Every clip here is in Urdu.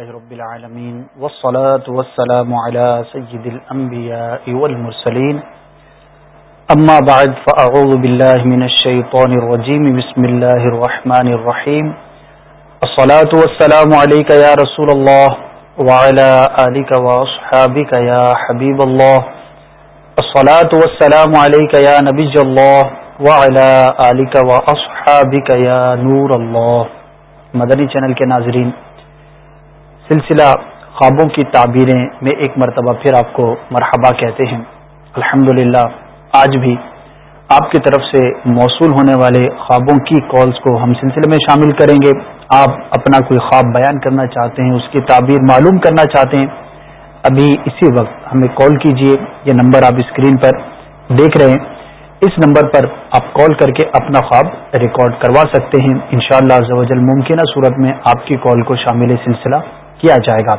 رب العالمين، والصلاة والسلام على سيد الأنبياء والمرسلين. أما بعد، فأعوذ بالله من الشيطان الرجيم. بسم الله الرحمن الرحيم. الصلاة والسلام عليك يا رسول الله، وعلى آلك وأصحابك يا حبيب الله. الصلاة والسلام عليك يا نبي الله، وعلى آلك وأصحابك يا نور الله. مدنی چینل کے ناظرین سلسلہ خوابوں کی تعبیریں میں ایک مرتبہ پھر آپ کو مرحبا کہتے ہیں۔ الحمد آج بھی آپ کی طرف سے موصول ہونے والے خوابوں کی کالز کو ہم سلسلے میں شامل کریں گے۔ آپ اپنا کوئی خواب بیان کرنا چاہتے ہیں، اس کی تعبیر معلوم کرنا چاہتے ہیں، ابھی اسی وقت ہمیں کال کیجیے۔ یہ نمبر آپ اسکرین پر دیکھ رہے ہیں۔ اس نمبر پر آپ کال کر کے اپنا خواب ریکارڈ کروا سکتے ہیں۔ انشاءاللہ شاء اللہ ممکنہ صورت میں آپ کی کال کو شامل سلسلہ کیا جائے گا۔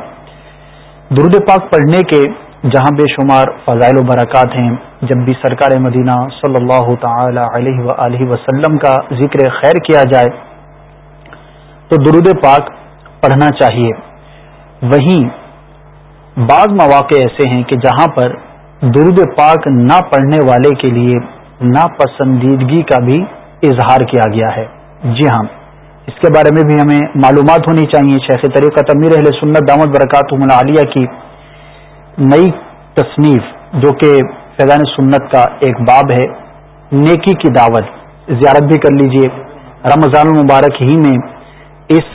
درود پاک پڑھنے کے جہاں بے شمار فضائل و برکات ہیں، جب بھی سرکار مدینہ صلی اللہ تعالی علیہ وسلم کا ذکر خیر کیا جائے، تو درود پاک پڑھنا چاہیے۔ وہیں بعض مواقع ایسے ہیں کہ جہاں پر درود پاک نہ پڑھنے والے کے لیے ناپسندیدگی کا بھی اظہار کیا گیا ہے۔ جی ہاں۔ اس کے بارے میں بھی ہمیں معلومات ہونی چاہیے۔ شیخ طریقہ تمیر اہل سنت دامت برکات عالیہ کی نئی تصنیف جو کہ فیضان سنت کا ایک باب ہے، نیکی کی دعوت۔ زیارت بھی کر لیجیے۔ رمضان المبارک ہی میں اس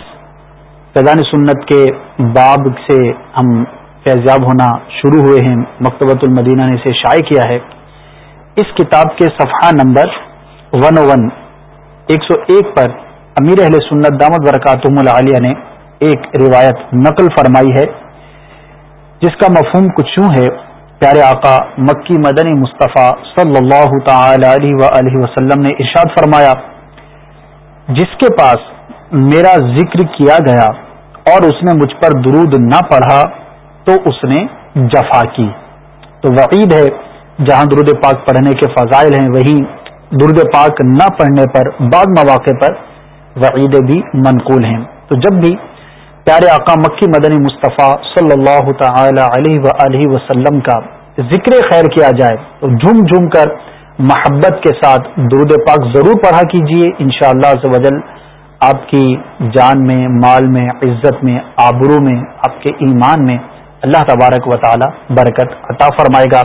فیضان سنت کے باب سے ہم فیضیاب ہونا شروع ہوئے ہیں۔ مکتبۃ المدینہ نے اسے شائع کیا ہے۔ اس کتاب کے صفحہ نمبر ون او ون، ایک سو ایک پر امیر اہل سنت دامت برکاتم العالیہ نے ایک روایت نقل فرمائی ہے، جس کا مفہوم کچھ یوں ہے، پیارے آقا مکی مدنی مصطفیٰ صلی اللہ تعالی علیہ وسلم نے ارشاد فرمایا، جس کے پاس میرا ذکر کیا گیا اور اس نے مجھ پر درود نہ پڑھا تو اس نے جفا کی۔ تو وعید ہے، جہاں درود پاک پڑھنے کے فضائل ہیں، وہیں درود پاک نہ پڑھنے پر، بعض مواقع پر وعید بھی منقول ہیں۔ تو جب بھی پیارے آقا مکی مدنی مصطفیٰ صلی اللہ تعالی علیہ وسلم کا ذکر خیر کیا جائے، تو جھوم جھوم کر محبت کے ساتھ درود پاک ضرور پڑھا کیجیے ان شاء اللہ آپ کی جان میں، مال میں، عزت میں، آبرو میں، آپ کے ایمان میں اللہ تبارک و تعالی برکت عطا فرمائے گا۔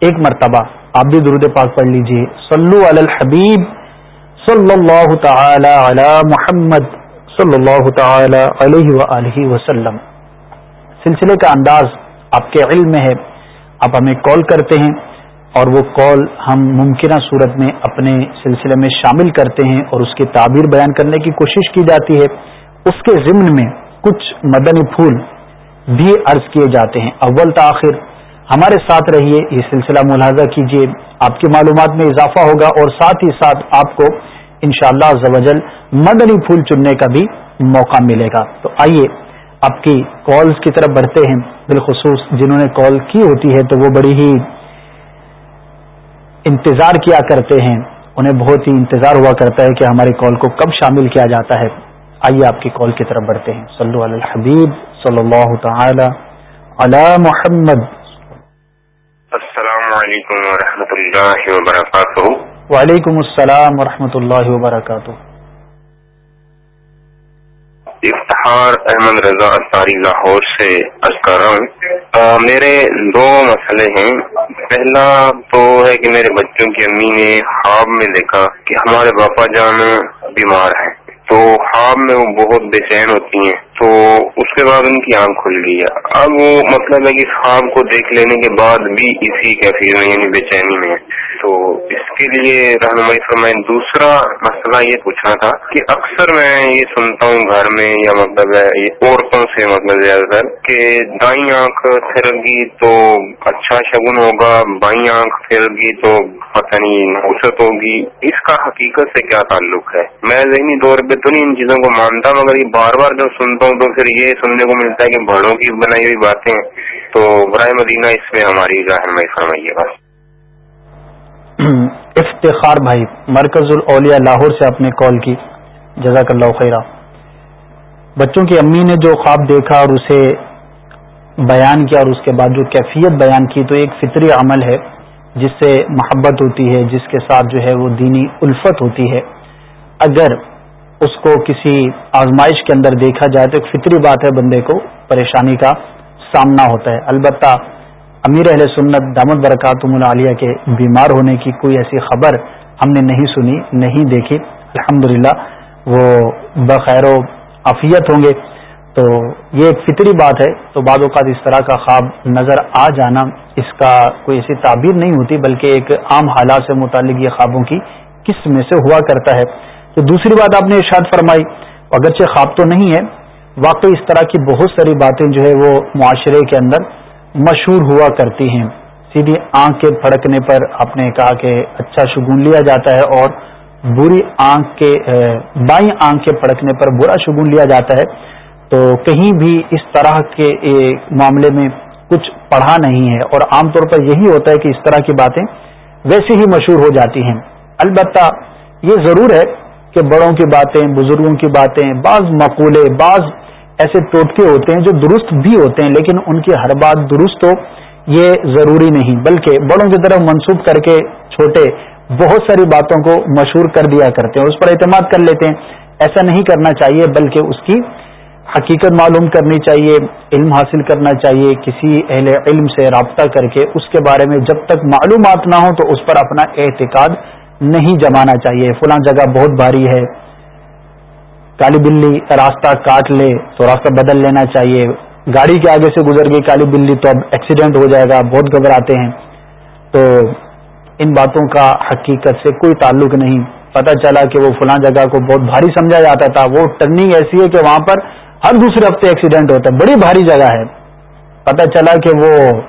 ایک مرتبہ آپ بھی درود پاک پڑھ لیجیے صلو علی الحبیب صلی اللہ تعالی علی محمد صلی اللہ تعالی علیہ وسلم۔ سلسلے کا انداز آپ کے علم میں ہے، آپ ہمیں کال کرتے ہیں اور وہ کال ہم ممکنہ صورت میں اپنے سلسلے میں شامل کرتے ہیں اور اس کی تعبیر بیان کرنے کی کوشش کی جاتی ہے۔ اس کے ضمن میں کچھ مدنی پھول بھی عرض کیے جاتے ہیں۔ اول تاخیر ہمارے ساتھ رہیے، یہ سلسلہ ملاحظہ کیجیے۔ آپ کی معلومات میں اضافہ ہوگا اور ساتھ ہی ساتھ آپ کو ان شاء اللہ مدنی پھول چننے کا بھی موقع ملے گا۔ تو آئیے آپ کی کالز کی طرف بڑھتے ہیں۔ بالخصوص جنہوں نے کال کی ہوتی ہے تو وہ بڑی ہی انتظار کیا کرتے ہیں۔ انہیں بہت ہی انتظار ہوا کرتا ہے کہ ہماری کال کو کب شامل کیا جاتا ہے۔ آئیے آپ کی کال کی طرف بڑھتے ہیں۔ صلی علی الحبیب صلی اللہ تعالی علی محمد۔ السلام علیکم ورحمۃ اللہ وبرکاتہ۔ وعلیکم السلام ورحمۃ اللہ وبرکاتہ۔ افتخار احمد رضا اطاری لاہور سے میرے دو مسئلے ہیں۔ پہلا تو ہے کہ میرے بچوں کی امی نے خواب میں دیکھا کہ ہمارے باپا جان بیمار ہیں۔ تو خواب میں وہ بہت بے چین ہوتی ہیں۔ تو اس کے بعد ان کی آنکھ کھل گئی ہے۔ اب وہ مطلب ہے کہ خواب کو دیکھ لینے کے بعد بھی اسی کیفیت میں یعنی بے چینی میں۔ تو اس کے لیے رہنمائی فرمائیں۔ دوسرا مسئلہ یہ پوچھنا تھا کہ اکثر میں یہ سنتا ہوں گھر میں یا مطلب ہے عورتوں سے مطلب زیادہ تر کہ دائیں آنکھ پھر گی تو اچھا شگن ہوگا، بائیں آنکھ پھر گی تو پتہ نہیں نوسط ہوگی۔ اس کا حقیقت سے کیا تعلق ہے؟ میں ذہنی طور پہ تو نہیں ان چیزوں کو مانتا، مگر یہ بار بار جب سنتا ہوں ہوں تو پھر یہ سننے کو ملتا ہے کہ بڑوں کی بنائی ہوئی باتیں تو برائے مدینہ اس میں ہماری رہنمائی فرمائیے بس افتخار بھائی، مرکز الاولیاء لاہور سے آپ نے کال کی۔ جزاک اللہ خیرہ بچوں کی امی نے جو خواب دیکھا اور اسے بیان کیا اور اس کے بعد جو کیفیت بیان کی تو ایک فطری عمل ہے، جس سے محبت ہوتی ہے، جس کے ساتھ جو ہے وہ دینی الفت ہوتی ہے۔ اگر اس کو کسی آزمائش کے اندر دیکھا جائے تو ایک فطری بات ہے بندے کو پریشانی کا سامنا ہوتا ہے۔ البتہ امیر اہل سنت دامد برکاتم العالیہ کے بیمار ہونے کی کوئی ایسی خبر ہم نے نہیں سنی، نہیں دیکھی۔ الحمد وہ بخیر و عفیت ہوں گے۔ تو یہ ایک فطری بات ہے۔ تو بعض اوقات اس طرح کا خواب نظر آ جانا اس کا کوئی ایسی تعبیر نہیں ہوتی، بلکہ ایک عام حالات سے متعلق یہ خوابوں کی قسم میں سے ہوا کرتا ہے۔ تو دوسری بات آپ نے ارشاد فرمائی، اگرچہ خواب تو نہیں ہے، واقعی اس طرح کی بہت ساری باتیں جو ہے وہ معاشرے کے اندر مشہور ہوا کرتی ہیں۔ سیدھی آنکھ کے پھڑکنے پر آپ نے کہا کہ اچھا شگون لیا جاتا ہے اور بری آنکھ کے بائیں آنکھ کے پھڑکنے پر برا شگون لیا جاتا ہے۔ تو کہیں بھی اس طرح کے معاملے میں کچھ پڑھا نہیں ہے۔ اور عام طور پر یہی ہوتا ہے کہ اس طرح کی باتیں ویسے ہی مشہور ہو جاتی ہیں۔ البتہ یہ ضرور ہے کہ بڑوں کی باتیں، بزرگوں کی باتیں، بعض مقولے، بعض ایسے ٹوٹکے ہوتے ہیں جو درست بھی ہوتے ہیں، لیکن ان کی ہر بات درست ہو، یہ ضروری نہیں۔ بلکہ بڑوں کی طرف منسوخ کر کے چھوٹے بہت ساری باتوں کو مشہور کر دیا کرتے ہیں۔ اس پر اعتماد کر لیتے ہیں۔ ایسا نہیں کرنا چاہیے، بلکہ اس کی حقیقت معلوم کرنی چاہیے، علم حاصل کرنا چاہیے، کسی اہل علم سے رابطہ کر کے اس کے بارے میں جب تک معلومات نہ ہوں تو اس پر اپنا اعتقاد نہیں جمانا چاہیے، فلاں جگہ بہت بھاری ہے۔ کالی بلی راستہ کاٹ لے تو راستہ بدل لینا چاہیے۔ گاڑی کے آگے سے گزر گئی کالی بلی تو اب ایکسیڈنٹ ہو جائے گا، بہت گھبراتے ہیں۔ تو ان باتوں کا حقیقت سے کوئی تعلق نہیں۔ پتہ چلا کہ وہ فلاں جگہ کو بہت بھاری سمجھا جاتا تھا۔ وہ ٹرننگ ایسی ہے کہ وہاں پر ہر دوسرے ہفتے ایکسیڈنٹ ہوتا ہے۔ بڑی بھاری جگہ ہے۔ پتہ چلا کہ وہ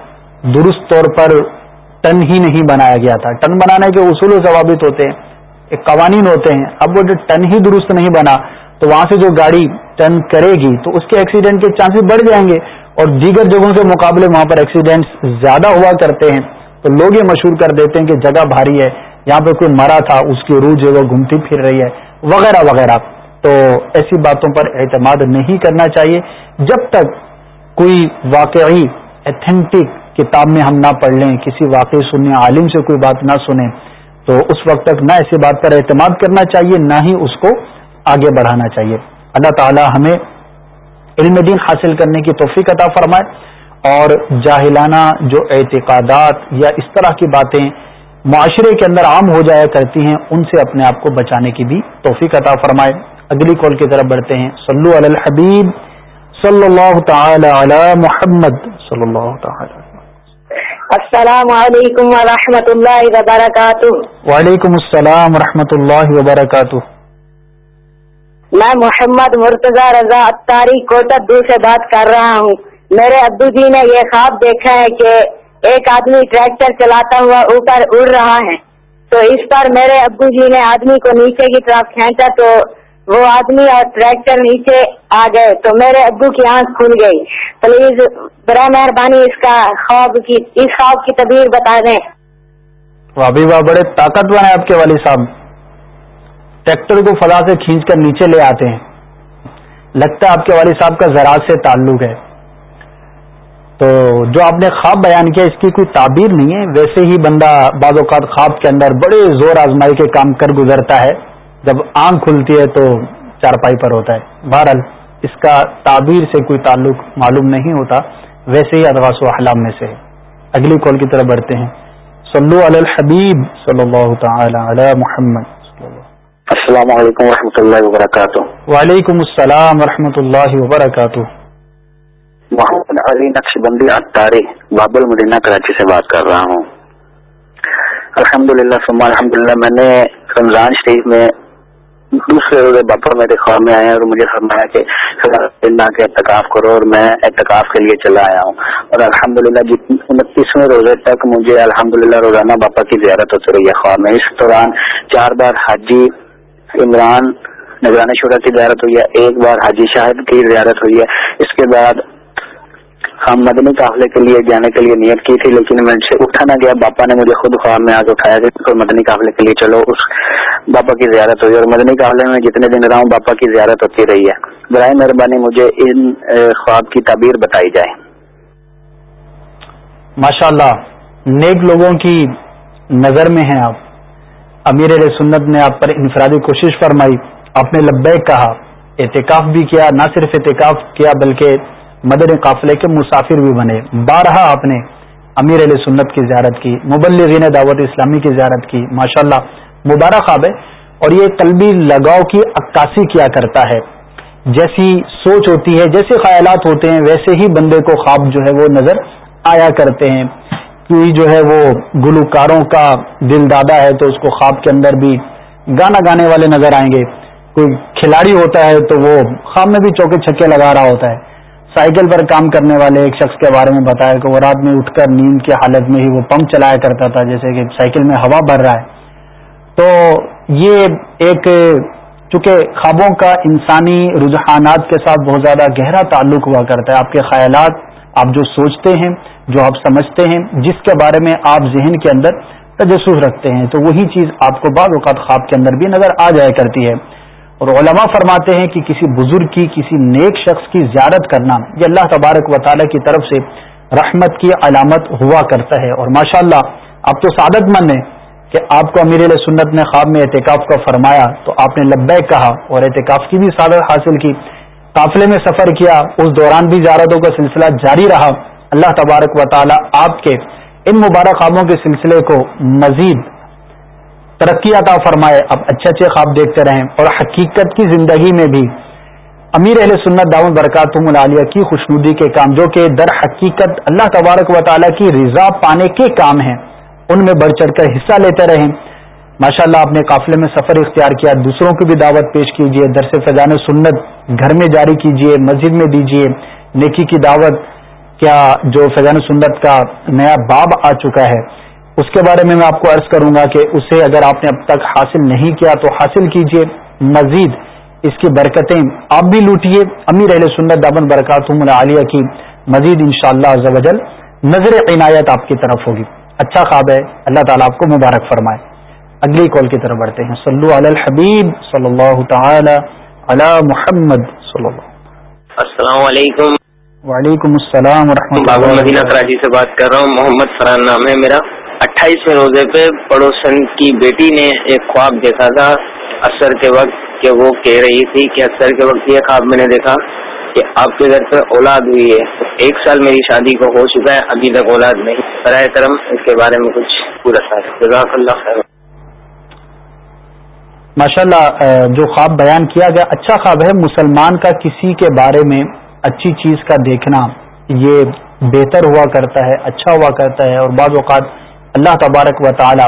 درست طور پر ٹن ہی نہیں بنایا گیا تھا۔ ٹن بنانے کے اصول و ضوابط ہوتے ہیں، ایک قوانین ہوتے ہیں۔ اب وہ جو ٹن ہی درست نہیں بنا، تو وہاں سے جو گاڑی ٹن کرے گی، تو اس کے ایکسیڈنٹ کے چانسز بڑھ جائیں گے۔ اور دیگر جگہوں کے مقابلے وہاں پر ایکسیڈنٹ زیادہ ہوا کرتے ہیں۔ تو لوگ یہ مشہور کر دیتے ہیں کہ جگہ بھاری ہے، یہاں پہ کوئی مرا تھا، اس کی روح جو ہے وہ گھومتی پھر رہی ہے، وغیرہ وغیرہ۔ تو ایسی باتوں پر اعتماد نہیں کرنا چاہیے۔ جب تک کوئی واقعی ایتھینٹک کتاب میں ہم نہ پڑھ لیں، کسی واقعی سننے عالم سے کوئی بات نہ سنیں، تو اس وقت تک نہ ایسی بات پر اعتماد کرنا چاہیے، نہ ہی اس کو آگے بڑھانا چاہیے۔ اللہ تعالی ہمیں علم دین حاصل کرنے کی توفیق عطا فرمائے اور جاہلانہ جو اعتقادات یا اس طرح کی باتیں معاشرے کے اندر عام ہو جایا کرتی ہیں، ان سے اپنے آپ کو بچانے کی بھی توفیق عطا فرمائے۔ اگلی کال کی طرف بڑھتے ہیں۔ صلو علی الحبیب صلی اللہ تعالی علی محمد صلی اللہ تعالی السلام علیکم ورحمۃ اللہ وبرکاتہ. وعلیکم السلام ورحمۃ اللہ وبرکاتہ. میں محمد مرتضی رضا اتاری کوٹدو سے بات کر رہا ہوں. میرے ابو جی نے یہ خواب دیکھا ہے کہ ایک آدمی ٹریکٹر چلاتا ہوا اوپر اڑ رہا ہے. تو اس پر میرے ابو جی نے آدمی کو نیچے کی طرف کھینچا تو وہ آدمی اور ٹریکٹر نیچے آ گئے تو میرے ابو کی آنکھ کھل گئی۔ پلیز برائے مہربانی اس کا خواب کی، اس خواب کی تبیر بتا دیں۔ ابھی واہ، بڑے طاقتور ہیں آپ کے والد صاحب۔ ٹریکٹر کو فلاں سے کھینچ کر نیچے لے آتے ہیں۔ لگتا ہے آپ کے والد صاحب کا زراعت سے تعلق ہے۔ تو جو آپ نے خواب بیان کیا، اس کی کوئی تعبیر نہیں ہے۔ ویسے ہی بندہ بعض اوقات خواب کے اندر بڑے زور آزمائی کے کام کر گزرتا ہے۔ جب آنکھ کھلتی ہے تو چارپائی پر ہوتا ہے۔ بہرحال اس کا تعبیر سے کوئی تعلق معلوم نہیں ہوتا ویسے ہی ادواس و احلام میں سے۔ اگلی کال کی طرف بڑھتے ہیں۔ صلو علی الحبیب صلی اللہ تعالی علی محمد۔ السلام علیکم و اللہ وبرکاتہ۔ وعلیکم السلام و اللہ وبرکاتہ۔ محمد علی نقش بندی اطاری بابل مدینہ کراچی سے بات کر رہا ہوں۔ الحمد للہ الحمد للہ میں نے رمضان شریف میں دوسرے روزے باپا میرے خواب میں آئے اور مجھے فرمایا کہ کے احتکاف کرو اور میں احتکاف کے لیے چلا آیا ہوں۔ اور الحمد للہ انتیسویں روزے تک مجھے الحمد للہ روزانہ باپا کی زیارت ہوتی رہی ہے خواب میں۔ اس دوران چار بار حاجی عمران نگرانی شورا کی زیارت ہوئی ہے، ایک بار حاجی شاہد کی زیارت ہوئی ہے۔ اس کے بعد ہم مدنی قافلے کے لیے جانے کے لیے نیت کی تھی، لیکن میں سے اٹھا نہ گیا۔ باپا نے مجھے خود خواب میں آج اٹھایا کہ مدنی قافلے کے لیے چلو، اس باپا کی زیارت ہوئی۔ اور مدنی قافلے میں جتنے دن رہا ہوں، باپا کی زیارت ہوتی رہی ہے۔ برائے مہربانی مجھے ان خواب کی تعبیر بتائی جائے۔ ماشاء اللہ نیک لوگوں کی نظر میں ہیں آپ۔ امیر علیہ سنت نے آپ پر انفرادی کوشش فرمائی، آپ نے لبیک کہا۔ اعتکاف بھی کیا، نہ صرف اعتکاف کیا، بلکہ مدر قافلے کے مسافر بھی بنے۔ بارہا آپ نے امیر علیہ سنت کی زیارت کی، مبلغین دعوت اسلامی کی زیارت کی۔ ماشاء اللہ مبارک خواب ہے۔ اور یہ قلبی لگاؤ کی عکاسی کیا کرتا ہے۔ جیسی سوچ ہوتی ہے، جیسے خیالات ہوتے ہیں، ویسے ہی بندے کو خواب جو ہے وہ نظر آیا کرتے ہیں۔ کوئی جو ہے وہ گلوکاروں کا دل دادا ہے تو اس کو خواب کے اندر بھی گانا گانے والے نظر آئیں گے۔ کوئی کھلاڑی ہوتا ہے تو وہ خواب میں بھی چوکے چھکے لگا رہا ہوتا ہے۔ سائیکل پر کام کرنے والے ایک شخص کے بارے میں بتایا کہ وہ رات میں اٹھ کر نیند کی حالت میں ہی وہ پمپ چلایا کرتا تھا، جیسے کہ سائیکل میں ہوا بھر رہا ہے۔ تو یہ ایک، چونکہ خوابوں کا انسانی رجحانات کے ساتھ بہت زیادہ گہرا تعلق ہوا کرتا ہے، آپ کے خیالات، آپ جو سوچتے ہیں، جو آپ سمجھتے ہیں، جس کے بارے میں آپ ذہن کے اندر تجسس رکھتے ہیں۔ تو وہی چیز آپ کو بعض اوقات خواب کے اندر بھی نظر آ جایا کرتی ہے۔ اور علماء فرماتے ہیں کہ کسی بزرگ کی کسی نیک شخص کی زیارت کرنا یہ اللہ تبارک و تعالیٰ کی طرف سے رحمت کی علامت ہوا کرتا ہے۔ اور ماشاء اللہ آپ تو سعادت مند ہیں کہ آپ کو امیر علیہ سنت نے خواب میں احتکاف کا فرمایا، تو آپ نے لبیک کہا اور احتکاف کی بھی سعادت حاصل کی۔ قافلے میں سفر کیا، اس دوران بھی زیارتوں کا سلسلہ جاری رہا۔ اللہ تبارک و تعالی آپ کے ان مبارک خوابوں کے سلسلے کو مزید ترقی عطا فرمائے۔ اب اچھے اچھے خواب دیکھتے رہیں اور حقیقت کی زندگی میں بھی۔ امیر اہل سنت داؤن برکات العالیہ کی خوشنودی کے کام، جو کہ در حقیقت اللہ تبارک و تعالیٰ کی رضا پانے کے کام ہیں، ان میں بڑھ چڑھ کر حصہ لیتے رہیں۔ ماشاء اللہ آپ نے قافلے میں سفر اختیار کیا، دوسروں کی بھی دعوت پیش کیجیے درس فضان سنت گھر میں جاری کیجیے مسجد میں دیجیے نیکی کی دعوت، کیا جو فیضان سنت کا نیا باب آ چکا ہے۔ اس کے بارے میں میں آپ کو عرض کروں گا کہ اسے اگر آپ نے اب تک حاصل نہیں کیا تو حاصل کیجیے مزید اس کی برکتیں آپ بھی لوٹیے۔ امیر اہل سنت دامن برکات عالیہ کی مزید ان شاء اللہ نظر عنایت آپ کی طرف ہوگی۔ اچھا خواب ہے۔ اللہ تعالیٰ آپ کو مبارک فرمائے۔ اگلی کال کی طرف بڑھتے ہیں۔ صلو علی الحبیب صلی اللہ تعالی علی محمد صلی اللہ السلام علیکم۔ وعلیکم السلام ورحمۃ اللہ مدینہ کراچی سے بات کر رہا ہوں محمد فرحان نام ہے میرا۔ اٹھائیسویں روزے پہ پڑوسن کی بیٹی نے ایک خواب دیکھا تھا اثر کے وقت کہ وہ کہہ رہی تھی کہ اثر کے وقت یہ خواب میں نے دیکھا کہ آپ کے گھر پہ اولاد ہوئی ہے۔ ایک سال میری شادی کو ہو چکا ہے، ابھی تک اولاد نہیں۔ برائے کرم اس کے بارے میں کچھ پورا جزاک اللہ خیر۔ ماشاء اللہ جو خواب بیان کیا گیا اچھا خواب ہے۔ مسلمان کا کسی کے بارے میں اچھی چیز کا دیکھنا، یہ بہتر ہوا کرتا ہے اچھا ہوا کرتا ہے۔ اور بعض اوقات اللہ تبارک و تعالی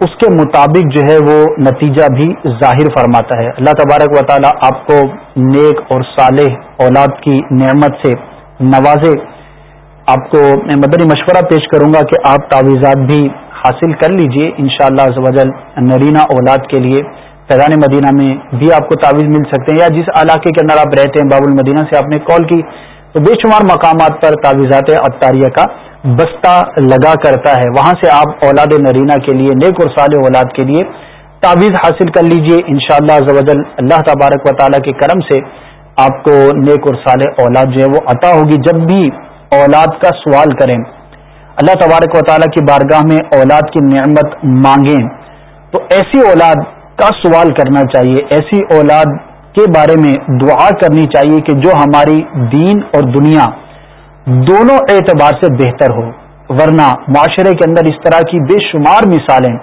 اس کے مطابق جو ہے وہ نتیجہ بھی ظاہر فرماتا ہے۔ اللہ تبارک و تعالیٰ آپ کو نیک اور صالح اولاد کی نعمت سے نوازے۔ آپ کو میں مدنی مشورہ پیش کروں گا کہ آپ تعویذات بھی حاصل کر لیجیے ان شاء اللہ نرینہ اولاد کے لیے۔ فیضان مدینہ میں بھی آپ کو تعویذ مل سکتے ہیں یا جس علاقے کے اندر آپ رہتے ہیں باب المدینہ سے آپ نے کال کی تو بے شمار مقامات پر تعویذات اطاریہ کا بستہ لگا کرتا ہے۔ وہاں سے آپ اولاد نرینہ کے لیے، نیک اور صالح اولاد کے لیے تعویذ حاصل کر لیجیے۔ ان شاء اللہ اللہ تبارک و تعالیٰ کے کرم سے آپ کو نیک اور صالح اولاد جو ہے وہ عطا ہوگی جب بھی اولاد کا سوال کریں۔ اللہ تبارک و تعالیٰ کی بارگاہ میں اولاد کی نعمت مانگیں۔ تو ایسی اولاد کا سوال کرنا چاہیے۔ ایسی اولاد کے بارے میں دعا کرنی چاہیے کہ جو ہماری دین اور دنیا دونوں اعتبار سے بہتر ہو۔ ورنہ معاشرے کے اندر اس طرح کی بے شمار مثالیں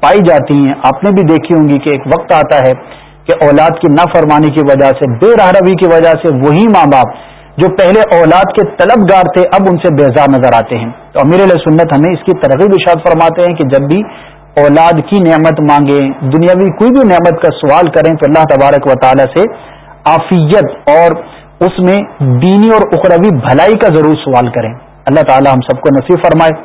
پائی جاتی ہیں۔ آپ نے بھی دیکھی ہوں گی کہ ایک وقت آتا ہے کہ اولاد کی نافرمانی کی وجہ سے، بے راہ روی کی وجہ سے وہی ماں باپ جو پہلے اولاد کے طلبگار تھے، اب ان سے بیزار نظر آتے ہیں۔ تو امیر علیہ سنت ہمیں اس کی ترغیب اشاد فرماتے ہیں کہ جب بھی اولاد کی نعمت مانگیں، دنیاوی کوئی بھی نعمت کا سوال کریں تو اللہ تبارک و تعالی سے آفیت اور اس میں دینی اور اخروی بھلائی کا ضرور سوال کریں۔ اللہ تعالی ہم سب کو نصیب فرمائے۔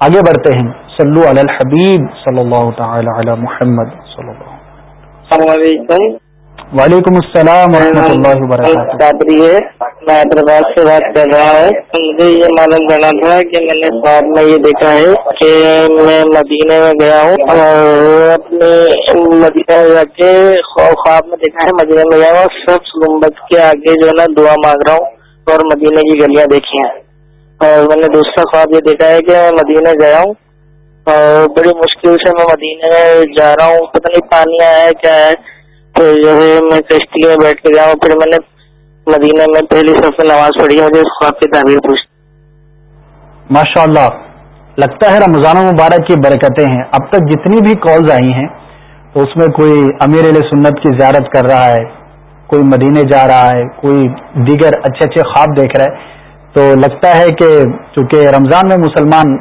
آگے بڑھتے ہیں۔ صلو علی الحبیب صلی اللہ تعالی علی محمد صلی اللہ السلام علیکم۔ وعلیکم السلام ورحمۃ اللہ وبرکاتہ۔ قادری ہے، میں حیدرآباد سے بات کر رہا ہوں۔ مجھے یہ معلوم کرنا تھا کہ میں نے خواب میں یہ دیکھا ہے کہ میں مدینے میں گیا ہوں اور اپنے مدینہ میں جا کے خواب میں دیکھا ہے مدینے میں گیا ہوں سب گنبد کے آگے جو ہے نا دعا مانگ رہا ہوں اور مدینے کی گلیاں دیکھی ہیں۔ اور میں نے دوسرا خواب یہ دیکھا ہے کہ میں مدینے گیا ہوں اور بڑی مشکل سے میں مدینے جا رہا ہوں۔ پتہ نہیں پانی آیا ہے، کیا ہے۔ تو جو ہے، میں کشتی میں بیٹھ کے گیا پھر میں نے مدینہ میں پہلی سب سے نماز پڑھی، مجھے اس خواب کی تعبیر پوچھ ماشاء اللہ لگتا ہے رمضان مبارک کی برکتیں ہیں۔ اب تک جتنی بھی کالز آئی ہیں تو اس میں کوئی امیر علیہ سنت کی زیارت کر رہا ہے، کوئی مدینے جا رہا ہے، کوئی دیگر اچھے اچھے خواب دیکھ رہا ہے۔ تو لگتا ہے کہ چونکہ رمضان میں مسلمان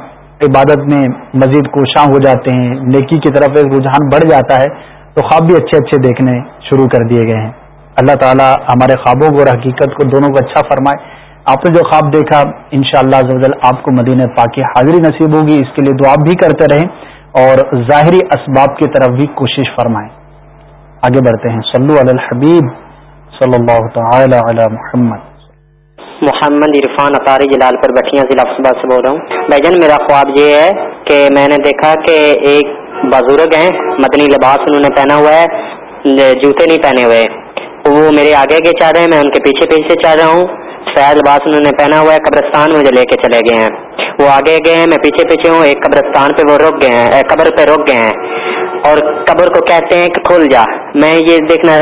عبادت میں مزید کوشاں ہو جاتے ہیں، نیکی کی طرف ایک رجحان بڑھ جاتا ہے تو خواب بھی اچھے اچھے دیکھنے شروع کر دیے گئے ہیں۔ اللہ تعالیٰ ہمارے خوابوں کو اور حقیقت کو دونوں کو اچھا فرمائے۔ آپ نے جو خواب دیکھا ان شاء اللہ آپ کو مدینہ پاکی حاضری نصیب ہوگی۔ اس کے لیے دعا بھی کرتے رہیں اور ظاہری اسباب کی طرف بھی کوشش فرمائیں۔ آگے بڑھتے ہیں۔ صلو علی الحبیب صلی اللہ تعالی علی محمد۔ محمد عرفان اطاری جلال پر بٹیاں ضلع سے بول رہا ہوں۔ بھائی میرا خواب یہ ہے کہ میں نے دیکھا کہ ایک بزرگ ہیں، مدنی لباس انہوں نے پہنا ہوا ہے جوتے نہیں پہنے ہوئے۔ وہ میرے آگے آگے چاہ رہے ہیں، میں ان کے پیچھے پیچھے چاہ رہا ہوں۔ سیاد لباس انہوں نے پہنا ہوا ہے، قبرستان مجھے لے کے چلے گئے ہیں۔ وہ آگے گئے ہیں، میں پیچھے پیچھے ہوں، ایک قبرستان پہ وہ رک گئے ہیں قبر پہ رک گئے ہیں۔ اور قبر کو کہتے ہیں کہ کھل جا۔ میں یہ دیکھنا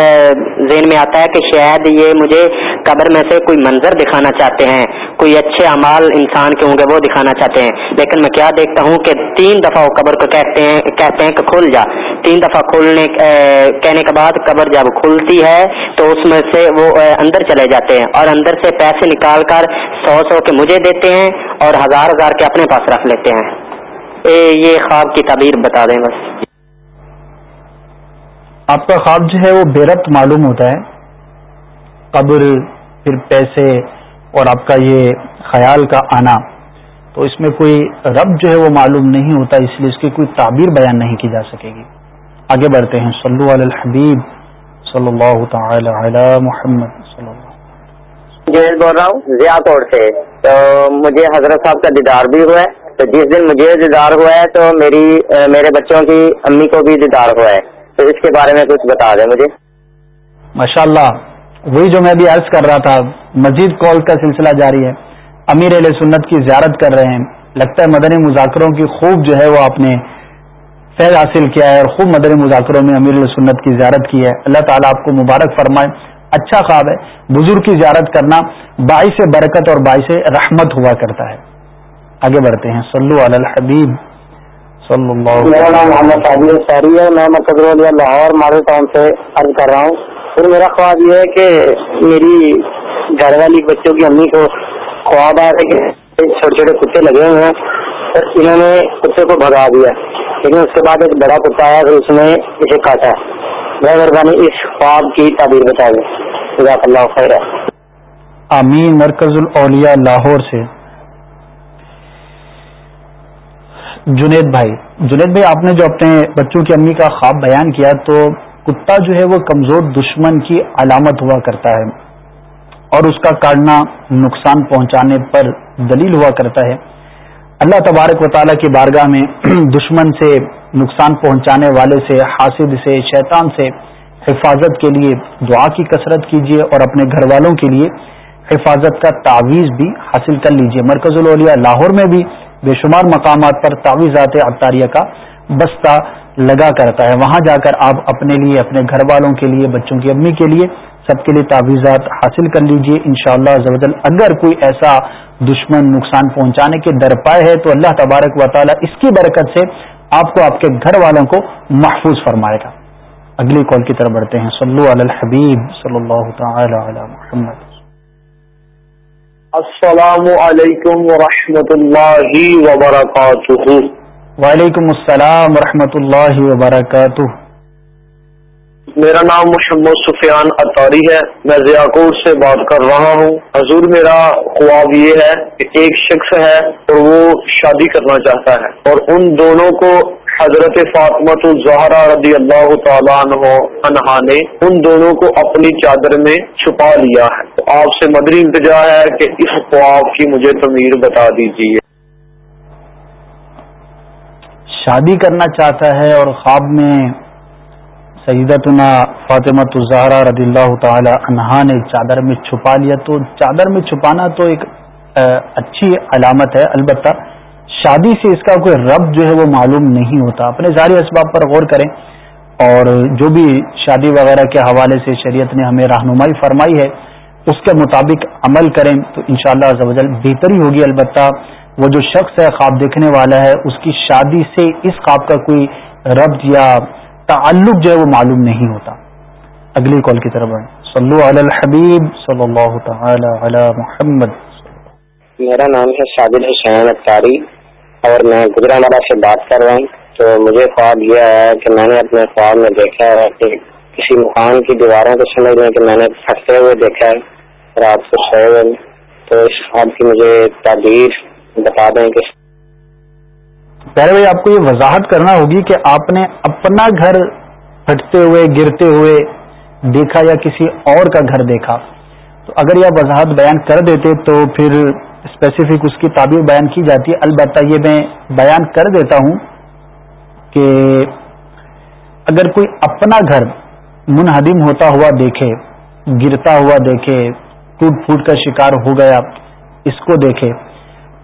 ذہن میں آتا ہے کہ شاید یہ مجھے قبر میں سے کوئی منظر دکھانا چاہتے ہیں۔ کوئی اچھے امال انسان کے ہوں گے، وہ دکھانا چاہتے ہیں۔ لیکن میں کیا دیکھتا ہوں کہ تین دفعہ وہ قبر کو کہتے ہیں کہتے ہیں کہ کھل جا۔ تین دفعہ کھولنے کہنے کے بعد قبر جب کھلتی ہے تو اس میں سے وہ اندر چلے جاتے ہیں اور اندر سے پیسے نکال کر سو سو کے مجھے دیتے ہیں اور ہزار ہزار کے اپنے پاس رکھ لیتے ہیں۔ یہ خواب کی تعبیر بتا دیں بس۔ آپ کا خواب جو ہے وہ بے ربط معلوم ہوتا ہے۔ قبر، پھر پیسے اور آپ کا یہ خیال کا آنا۔ تو اس میں کوئی رب جو ہے وہ معلوم نہیں ہوتا، اس لیے اس کی کوئی تعبیر بیان نہیں کی جا سکے گی۔ آگے بڑھتے ہیں۔ صلو علی الحبیب صلی اللہ تعالی علی محمد صلی اللہ جی بول رہا ہوں ضیا کوڑ سے۔ تو مجھے حضرت صاحب کا دیدار بھی ہوا ہے۔ تو جس دن مجھے دیدار ہوا ہے، تو میری، میرے بچوں کی امی کو بھی دیدار ہوا ہے۔ تو اس کے بارے میں کچھ بتا دیں مجھے۔ ماشاء اللہ وہی جو میں بھی عرض کر رہا تھا، مزید کال کا سلسلہ جاری ہے۔ امیر علیہ سنت کی زیارت کر رہے ہیں۔ لگتا ہے مدنی مذاکروں کی خوب جو ہے وہ آپ نے فیض حاصل کیا ہے اور خوب مدنی مذاکروں میں امیر علیہ سنت کی زیارت کی ہے۔ اللہ تعالیٰ آپ کو مبارک فرمائے۔ اچھا خواب ہے۔ بزرگ کی زیارت کرنا باعث برکت اور باعث رحمت ہوا کرتا ہے۔ آگے بڑھتے ہیں۔ سلو الحبیب۔ صلی اللہ میرا نام محمد سعدی ساری ہے میں مقدر لاہور ماڈل ٹاؤن سے عرض کر رہا ہوں۔ پھر میرا خواب یہ ہے کہ میری گھر والی بچوں کی امی کو خواب آیا تھا کہ چھوٹے چھوٹے کتے لگے ہوئے ہیں انہوں نے کتے کو بھگا دیا۔ لیکن اس کے بعد ایک بڑا کتا آیا پھر اس نے اسے کاٹا۔ میں مہربانی اس خواب کی تعبیر بتا دیں۔ جزاک اللہ خیر امین مرکز الاولیاء لاہور سے۔ جنید بھائی۔ جنید بھائی، آپ نے جو اپنے بچوں کی امی کا خواب بیان کیا تو کتا جو ہے وہ کمزور دشمن کی علامت ہوا کرتا ہے اور اس کا کاٹنا نقصان پہنچانے پر دلیل ہوا کرتا ہے۔ اللہ تبارک و تعالیٰ کی بارگاہ میں دشمن سے نقصان پہنچانے والے سے حاصل سے، شیطان سے حفاظت کے لیے دعا کی کثرت کیجیے اور اپنے گھر والوں کے لیے حفاظت کا تعویذ بھی حاصل کر لیجیے مرکز الاولیاء لاہور میں بھی بے شمار مقامات پر تعویذات اطاریہ کا بستہ لگا کرتا ہے۔ وہاں جا کر آپ اپنے لیے، اپنے گھر والوں کے لیے، بچوں کی امی کے لیے سب کے لیے تعویذات حاصل کر لیجیے۔ ان شاء اللہ اگر کوئی ایسا دشمن نقصان پہنچانے کے در پائے ہے تو اللہ تبارک و تعالیٰ اس کی برکت سے آپ کو، آپ کے گھر والوں کو محفوظ فرمائے گا۔ اگلی کال کی طرف بڑھتے ہیں۔ صلو علی الحبیب صلی اللہ تعالی علی محمد۔ السلام علیکم ورحمۃ اللہ وبرکاتہ. وعلیکم السلام ورحمۃ اللہ وبرکاتہ. میرا نام محمد سفیان اطاری ہے. میں ضیاکور سے بات کر رہا ہوں. حضور میرا خواب یہ ہے کہ ایک شخص ہے اور وہ شادی کرنا چاہتا ہے اور ان دونوں کو حضرت فاطمت الزہرا رضی اللہ تعالیٰ عنہ عنہا نے ان دونوں کو اپنی چادر میں چھپا لیا ہے۔ تو آپ سے مدری انتجا ہے کہ اس خواب کی مجھے تعمیر بتا دیجیے شادی کرنا چاہتا ہے اور خواب میں سیدتنا فاطمہ الزہرا رضی اللہ تعالی عنہا نے چادر میں چھپا لیا۔ تو چادر میں چھپانا تو ایک اچھی علامت ہے، البتہ شادی سے اس کا کوئی رب جو ہے وہ معلوم نہیں ہوتا۔ اپنے ظاہری اسباب پر غور کریں اور جو بھی شادی وغیرہ کے حوالے سے شریعت نے ہمیں رہنمائی فرمائی ہے، اس کے مطابق عمل کریں تو انشاءاللہ شاء اللہ بہتری ہوگی۔ البتہ وہ جو شخص ہے، خواب دیکھنے والا ہے، اس کی شادی سے اس خواب کا کوئی ربط یا تعلق جو ہے وہ معلوم نہیں ہوتا۔ اگلی کال کی طرف صلو علی الحبیب صلی اللہ تعالی علی محمد۔ میرا نام ہے شادل حسین اختاری اور میں گجرا سے بات کر رہا ہوں۔ تو مجھے خواب یہ آیا ہے کہ میں نے اپنے خواب میں دیکھا ہے کہ کسی مکان کی دیواروں کو سمجھ لیں کہ میں نے پھٹتے ہوئے دیکھا ہے، رات کو سوئے ہوئے تو اس خواب کی مجھے تعبیر بتا دیں کہ پہلے بھائی، آپ کو یہ وضاحت کرنا ہوگی کہ آپ نے اپنا گھر پھٹتے ہوئے، گرتے ہوئے دیکھا یا کسی اور کا گھر دیکھا۔ تو اگر یہ وضاحت بیان کر دیتے تو پھر اسپیسیفک اس کی تعبیر بیان کی جاتی ہے۔ البتہ یہ میں بیان کر دیتا ہوں کہ اگر کوئی اپنا گھر منہدم ہوتا ہوا دیکھے، گرتا ہوا دیکھے، ٹوٹ پھوٹ کا شکار ہو گیا، اس کو دیکھے،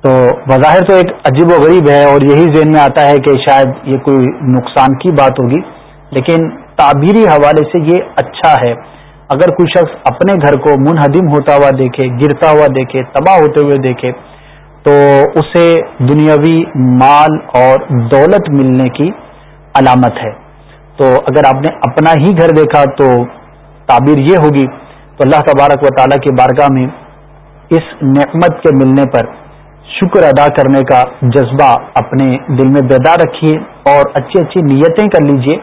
تو بظاہر تو ایک عجیب و غریب ہے اور یہی ذہن میں آتا ہے کہ شاید یہ کوئی نقصان کی بات ہوگی، لیکن تعبیری حوالے سے یہ اچھا ہے۔ اگر کوئی شخص اپنے گھر کو منہدم ہوتا ہوا دیکھے، گرتا ہوا دیکھے، تباہ ہوتے ہوئے دیکھے، تو اسے دنیاوی مال اور دولت ملنے کی علامت ہے۔ تو اگر آپ نے اپنا ہی گھر دیکھا تو تعبیر یہ ہوگی، تو اللہ تبارک و تعالیٰ کی بارگاہ میں اس نعمت کے ملنے پر شکر ادا کرنے کا جذبہ اپنے دل میں بیدار رکھیے اور اچھی اچھی نیتیں کر لیجیے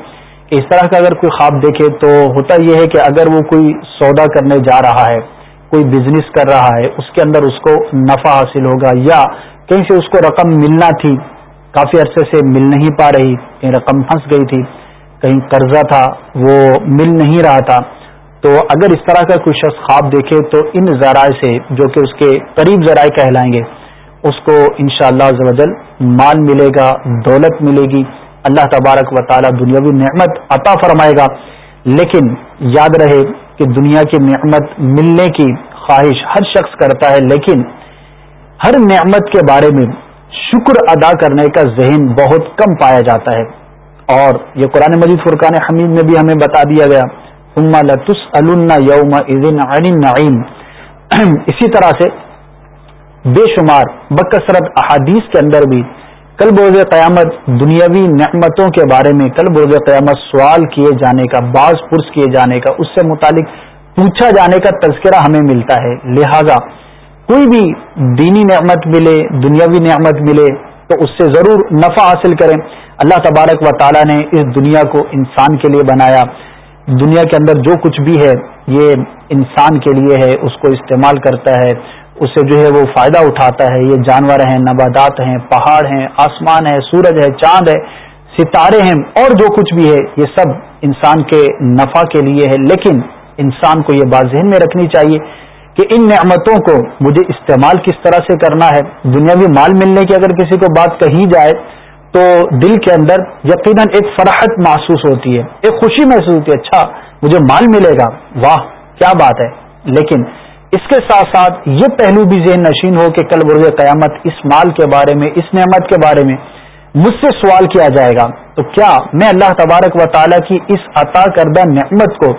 اس طرح کا اگر کوئی خواب دیکھے تو ہوتا یہ ہے کہ اگر وہ کوئی سودا کرنے جا رہا ہے، کوئی بزنس کر رہا ہے، اس کے اندر اس کو نفع حاصل ہوگا یا کہیں سے اس کو رقم ملنا تھی، کافی عرصے سے مل نہیں پا رہی، کہیں رقم پھنس گئی تھی، کہیں قرضہ تھا، وہ مل نہیں رہا تھا۔ تو اگر اس طرح کا کوئی شخص خواب دیکھے تو ان ذرائع سے، جو کہ اس کے قریب ذرائع کہلائیں گے، اس کو انشاءاللہ شاء اللہ مال ملے گا، دولت ملے گی۔ اللہ تبارک و تعالی دنیاوی نعمت عطا فرمائے گا۔ لیکن یاد رہے کہ دنیا کی نعمت ملنے کی خواہش ہر شخص کرتا ہے، لیکن ہر نعمت کے بارے میں شکر ادا کرنے کا ذہن بہت کم پایا جاتا ہے۔ اور یہ قرآن مجید فرقان حمید میں بھی ہمیں بتا دیا گیا لتس یوم نعیم اسی طرح سے بے شمار، بکثرت احادیث کے اندر بھی کل بروز قیامت دنیاوی نعمتوں کے بارے میں، کل بروز قیامت سوال کیے جانے کا، بعض پرس کیے جانے کا، اس سے متعلق پوچھا جانے کا تذکرہ ہمیں ملتا ہے۔ لہذا کوئی بھی دینی نعمت ملے، دنیاوی نعمت ملے تو اس سے ضرور نفع حاصل کریں۔ اللہ تبارک و تعالیٰ نے اس دنیا کو انسان کے لیے بنایا۔ دنیا کے اندر جو کچھ بھی ہے، یہ انسان کے لیے ہے، اس کو استعمال کرتا ہے۔ اس سے جو ہے وہ فائدہ اٹھاتا ہے۔ یہ جانور ہیں نبادات ہیں، پہاڑ ہیں، آسمان ہے، سورج ہے، چاند ہے، ستارے ہیں، اور جو کچھ بھی ہے، یہ سب انسان کے نفع کے لیے ہے۔ لیکن انسان کو یہ بات ذہن میں رکھنی چاہیے کہ ان نعمتوں کو مجھے استعمال کس طرح سے کرنا ہے۔ دنیاوی مال ملنے کی اگر کسی کو بات کہی جائے تو دل کے اندر یقیناً ایک فرحت محسوس ہوتی ہے، ایک خوشی محسوس ہوتی ہے اچھا مجھے مال ملے گا، واہ، کیا بات ہے۔ لیکن اس کے ساتھ ساتھ یہ پہلو بھی ذہن نشین ہو کہ کل برج قیامت اس مال کے بارے میں، اس نعمت کے بارے میں مجھ سے سوال کیا جائے گا۔ تو کیا میں اللہ تبارک و تعالیٰ کی اس عطا کردہ نعمت کو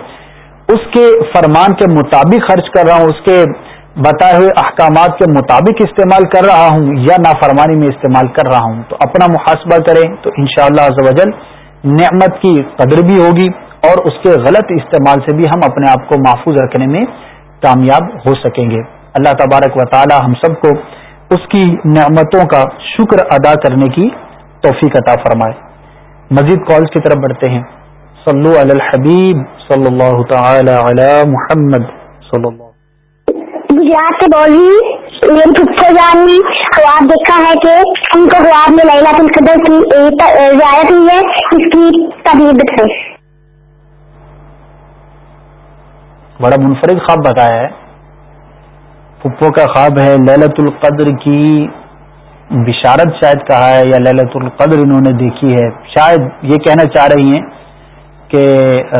اس کے فرمان کے مطابق خرچ کر رہا ہوں، اس کے بتائے ہوئے احکامات کے مطابق استعمال کر رہا ہوں یا نافرمانی میں استعمال کر رہا ہوں؟ تو اپنا محاسبہ کریں تو انشاءاللہ شاء اللہ نعمت کی قدر بھی ہوگی اور اس کے غلط استعمال سے بھی ہم اپنے آپ کو محفوظ رکھنے میں کامیاب ہو سکیں گے۔ اللہ تبارک و تعالی ہم سب کو اس کی نعمتوں کا شکر ادا کرنے کی توفیق عطا فرمائے۔ مزید کالز کی طرف بڑھتے ہیں۔ صلو علی الحبیب صلی اللہ تعالی علی محمد صلی اللہ گجرات سے بول رہی میری پھپھو جان نے خواب دیکھا ہے کہ ان کو خواب میں لیلا القدر کی رعایت ہوئی ہے اس کی تبیب سے بڑا منفرد خواب بتایا ہے۔ پھپھو کا خواب ہے للت القدر کی بشارت شاید کہا ہے یا للت القدر انہوں نے دیکھی ہے۔ شاید یہ کہنا چاہ رہی ہیں کہ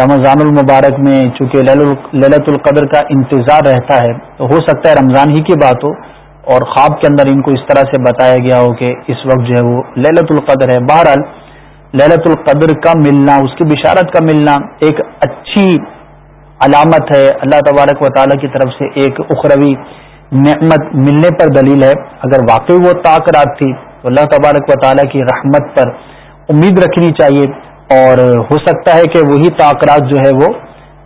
رمضان المبارک میں چونکہ للت القدر کا انتظار رہتا ہے، تو ہو سکتا ہے رمضان ہی کی بات ہو اور خواب کے اندر ان کو اس طرح سے بتایا گیا ہو کہ اس وقت جو ہے وہ للت القدر ہے۔ بہرحال للت القدر کا ملنا، اس کی بشارت کا ملنا ایک اچھی علامت ہے۔ اللہ تبارک و تعالیٰ کی طرف سے ایک اخروی نعمت ملنے پر دلیل ہے۔ اگر واقعی وہ طاق رات تھی، تو اللہ تبارک و تعالیٰ کی رحمت پر امید رکھنی چاہیے۔ اور ہو سکتا ہے کہ وہی تاکرات جو ہے وہ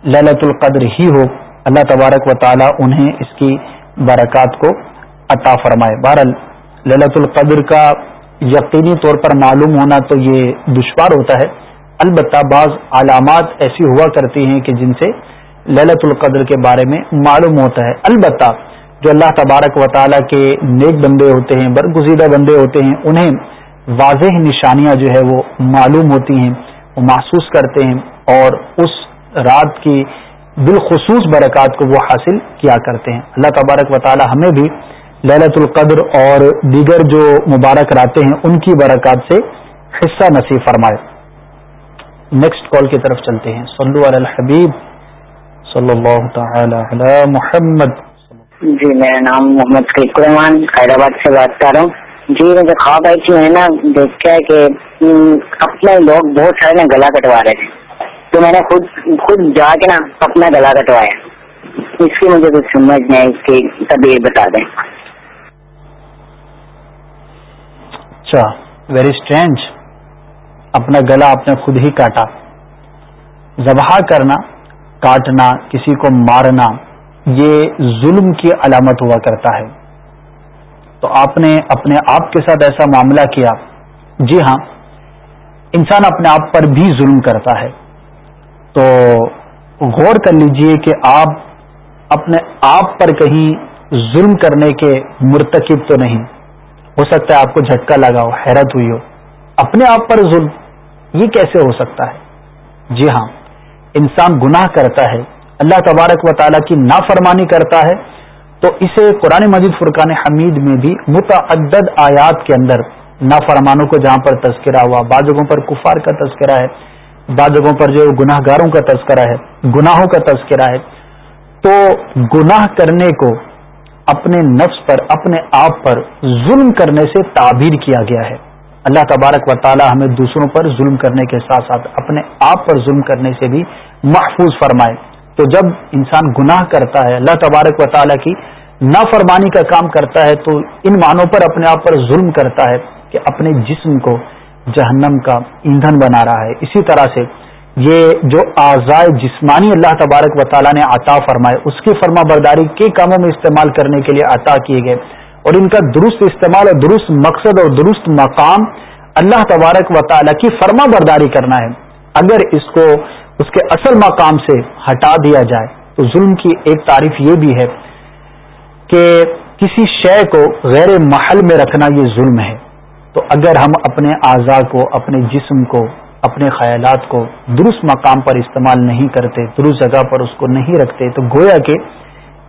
للت القدر ہی ہو۔ اللہ تبارک و تعالی انہیں اس کی برکات کو عطا فرمائے۔ بہرحال للت القدر کا یقینی طور پر معلوم ہونا تو یہ دشوار ہوتا ہے۔ البتہ بعض علامات ایسی ہوا کرتی ہیں کہ جن سے للت القدر کے بارے میں معلوم ہوتا ہے۔ البتہ جو اللہ تبارک و تعالیٰ کے نیک بندے ہوتے ہیں، برگزیدہ بندے ہوتے ہیں، انہیں واضح نشانیاں جو ہے وہ معلوم ہوتی ہیں، وہ محسوس کرتے ہیں اور اس رات کی بالخصوص برکات کو وہ حاصل کیا کرتے ہیں۔ اللہ تبارک و تعالی ہمیں بھی للت القدر اور دیگر جو مبارک راتیں ہیں، ان کی برکات سے حصہ نصیب فرمائے۔ نیکسٹ کال کی طرف چلتے ہیں۔ صلو علی الحبیب۔ صلی اللہ تعالی علی محمد. جی میرا نام محمد فیق الرحمان حیدرآباد سے بات کر رہا ہوں۔ جی مجھے خواب آئی تھی میں نا دیکھا ہے کہ اپنے لوگ بہت سارے نا گلا کٹوا رہے تھے۔ تو میں نے خود خود جا کے نا اپنا گلا کٹوایا۔ اس کی مجھے کچھ سمجھ نہیں اس کی تبھی بتا دیں۔ اچھا ویری اسٹرینج اپنا گلا آپ نے خود ہی کاٹا۔ ذبح کرنا کاٹنا، کسی کو مارنا، یہ ظلم کی علامت ہوا کرتا ہے۔ تو آپ نے اپنے آپ کے ساتھ ایسا معاملہ کیا۔ جی ہاں انسان اپنے آپ پر بھی ظلم کرتا ہے۔ تو غور کر لیجیے کہ آپ اپنے آپ پر کہیں ظلم کرنے کے مرتکب تو نہیں۔ ہو سکتا ہے آپ کو جھٹکا لگا ہو، حیرت ہوئی ہو۔ اپنے آپ پر ظلم، یہ کیسے ہو سکتا ہے؟ جی ہاں۔ انسان گناہ کرتا ہے، اللہ تبارک و تعالیٰ کی نافرمانی کرتا ہے، تو اسے قرآن مجید فرقان حمید میں بھی متعدد آیات کے اندر نافرمانوں کو جہاں پر تذکرہ ہوا، بعض جگہوں پر کفار کا تذکرہ ہے، بعض جگہوں پر جو گناہ گاروں کا تذکرہ ہے، گناہوں کا تذکرہ ہے۔ تو گناہ کرنے کو اپنے نفس پر، اپنے آپ پر ظلم کرنے سے تعبیر کیا گیا ہے۔ اللہ تبارک و تعالی ہمیں دوسروں پر ظلم کرنے کے ساتھ ساتھ اپنے آپ پر ظلم کرنے سے بھی محفوظ فرمائے۔ تو جب انسان گناہ کرتا ہے، اللہ تبارک و تعالیٰ کی نافرمانی کا کام کرتا ہے، تو ان معنوں پر اپنے آپ پر ظلم کرتا ہے کہ اپنے جسم کو جہنم کا ایندھن بنا رہا ہے۔ اسی طرح سے یہ جو آزائے جسمانی اللہ تبارک و تعالیٰ نے عطا فرمائے، اس کی فرما برداری کے کاموں میں استعمال کرنے کے لیے عطا کیے گئے۔ اور ان کا درست استعمال اور درست مقصد اور درست مقام اللہ تبارک و تعالیٰ کی فرما برداری کرنا ہے۔ اگر اس کو، اس کے اصل مقام سے ہٹا دیا جائے، تو ظلم کی ایک تعریف یہ بھی ہے کہ کسی شے کو غیر محل میں رکھنا یہ ظلم ہے۔ تو اگر ہم اپنے اعضاء کو، اپنے جسم کو، اپنے خیالات کو درست مقام پر استعمال نہیں کرتے، درست جگہ پر اس کو نہیں رکھتے، تو گویا کہ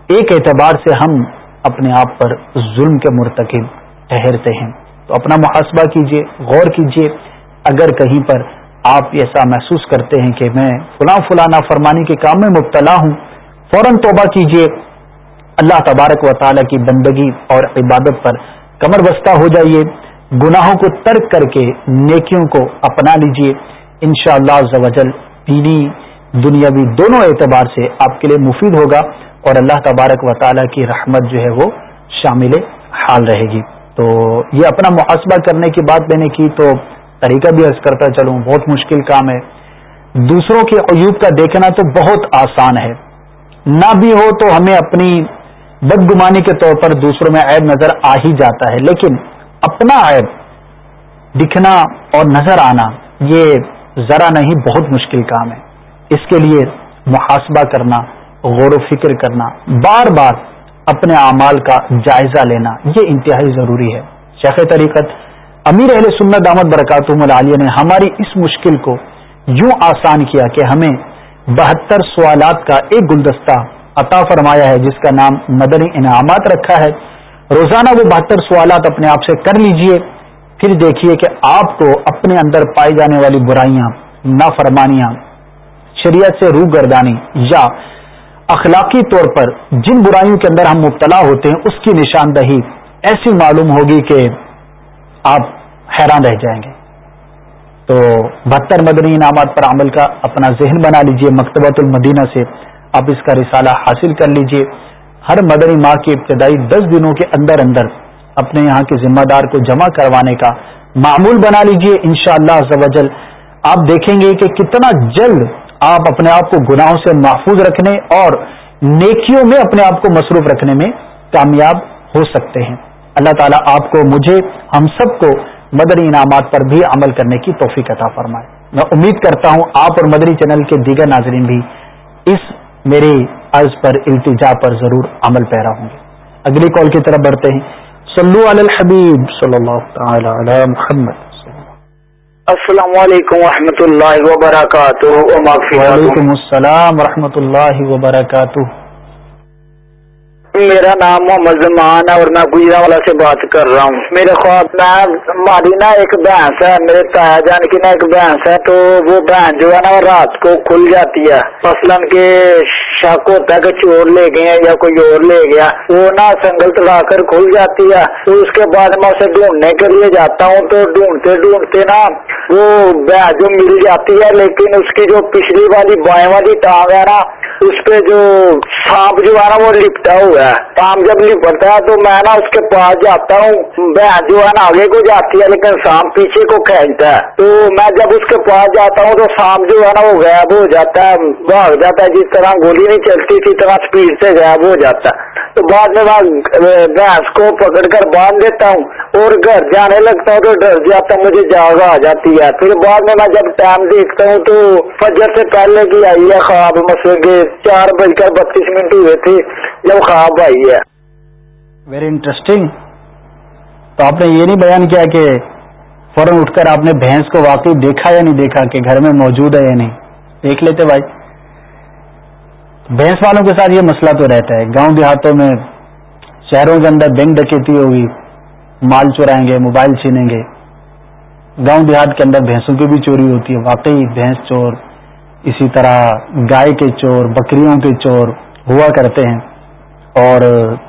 ایک اعتبار سے ہم اپنے آپ پر ظلم کے مرتکب ٹھہرتے ہیں۔ تو اپنا محاسبہ کیجیے، غور کیجیے۔ اگر کہیں پر آپ ایسا محسوس کرتے ہیں کہ میں فلاں فلاں فرمانی کے کام میں مبتلا ہوں، فوراً توبہ کیجیے۔ اللہ تبارک و تعالیٰ کی بندگی اور عبادت پر کمر بستہ ہو جائیے۔ گناہوں کو ترک کر کے نیکیوں کو اپنا لیجیے ان شاء اللہ دینی، دنیاوی دونوں اعتبار سے آپ کے لیے مفید ہوگا۔ اور اللہ تبارک و تعالیٰ کی رحمت جو ہے وہ شامل حال رہے گی۔ تو یہ اپنا محاسبہ کرنے کی بات میں نے کی تو طریقہ بھی عرض کرتا چلوں، بہت مشکل کام ہے۔ دوسروں کے عیوب کا دیکھنا تو بہت آسان ہے۔ نہ بھی ہو تو ہمیں اپنی بدگمانی کے طور پر دوسروں میں عیب نظر آ ہی جاتا ہے، لیکن اپنا عیب دکھنا اور نظر آنا یہ ذرا نہیں، بہت مشکل کام ہے۔ اس کے لیے محاسبہ کرنا غور و فکر کرنا، بار بار اپنے اعمال کا جائزہ لینا، یہ انتہائی ضروری ہے۔ شیخ طریقت، امیر اہل سنت دامت برکات العالیہ نے ہماری اس مشکل کو یوں آسان کیا کہ ہمیں بہتر سوالات کا ایک گلدستہ عطا فرمایا ہے، جس کا نام مدنی انعامات رکھا ہے۔ روزانہ وہ بہتر سوالات اپنے آپ سے کر لیجیے، پھر دیکھیے کہ آپ کو اپنے اندر پائی جانے والی برائیاں، نافرمانیاں، شریعت سے روح گردانی یا اخلاقی طور پر جن برائیوں کے اندر ہم مبتلا ہوتے ہیں، اس کی نشاندہی ایسی معلوم ہوگی کہ آپ حیران رہ جائیں گے۔ تو بہتر مدنی انعامات پر عمل کا اپنا ذہن بنا لیجیے، مکتبۃ المدینہ سے آپ اس کا رسالہ حاصل کر لیجیے۔ ہر مدنی ماہ کی ابتدائی دس دنوں کے اندر اندر اپنے یہاں کے ذمہ دار کو جمع کروانے کا معمول بنا لیجیے، انشاءاللہ شاء اللہ آپ دیکھیں گے کہ کتنا جلد آپ اپنے آپ کو گناہوں سے محفوظ رکھنے اور نیکیوں میں اپنے آپ کو مصروف رکھنے میں کامیاب ہو سکتے ہیں۔ اللہ تعالیٰ آپ کو، مجھے، ہم سب کو مدنی انعامات پر بھی عمل کرنے کی توفیق عطا فرمائے۔ میں امید کرتا ہوں آپ اور مدنی چینل کے دیگر ناظرین بھی اس میری عرض پر التجا پر ضرور عمل پیرا ہوں گے۔ اگلی کال کی طرف بڑھتے ہیں۔ صلو علی الحبیب صلی اللہ تعالی علی محمد۔ السلام علیکم ورحمۃ اللہ وبرکاتہ وعلیکم السلام ورحمۃ اللہ وبرکاتہ۔ میرا نام محمد زمان ہے اور میں گجرا والا سے بات کر رہا ہوں۔ میرے خواب میں ہماری نا ایک بھینس ہے، میرے تایا جان کی نا ایک بھینس ہے، تو وہ بھینس جو ہے نا رات کو کھل جاتی ہے۔ مثلاً کے شک ہوتا ہے کہ چور لے گئے یا کوئی اور لے گیا، وہ نا سنگل چڑھا کر کھل جاتی ہے۔ تو اس کے بعد میں اسے ڈھونڈنے کے لیے جاتا ہوں، تو ڈھونڈتے ڈھونڈتے نا وہ بھینس جو مل جاتی ہے، لیکن اس کی جو پچھلی والی بائیں والی ٹانگ ہے نا اس پہ جو سانپ جو ہے نا وہ لپٹا ہوا ہے۔ کام جب لپٹتا ہے تو میں نا اس کے پاس جاتا ہوں۔ بہن جو ہے نا آگے کو جاتی ہے، لیکن سانپ پیچھے کو کھینچتا ہے۔ تو میں جب اس کے پاس جاتا ہوں تو سانپ جو ہے نا وہ غائب ہو جاتا ہے، بھاگ جاتا ہے۔ جس طرح گولی نہیں چلتی، اسی طرح اسپیڈ سے غائب ہو جاتا ہے۔ تو بعد میں بھینس کو پکڑ کر باندھ دیتا ہوں اور گھر جانے لگتا ہوں تو ڈر جاتا ہوں، مجھے جاگ آ جاتی ہے۔ پھر بعد میں میں جب ٹائم دیکھتا ہوں تو فجر سے پہلے کی آئی ہے خواب مسئلے کے چار بج کر بتیس منٹ ہوئے تھے، جب خواب آئی ہے۔ ویری انٹرسٹنگ تو آپ نے یہ نہیں بیان کیا کہ فوراً اٹھ کر آپ نے بھینس کو واقعی دیکھا یا نہیں دیکھا کہ گھر میں موجود ہے یا نہیں؟ دیکھ لیتے بھائی۔ بھینس والوں کے ساتھ یہ مسئلہ تو رہتا ہے۔ گاؤں دیہاتوں میں شہروں کے اندر بینک ڈکیتی ہوگی مال چرائیں گے، موبائل چھینیں گے۔ گاؤں دیہات کے اندر بھینسوں کی بھی چوری ہوتی ہے۔ واقعی بھینس چور۔ اسی طرح گائے کے چور، بکریوں کے چور ہوا کرتے ہیں اور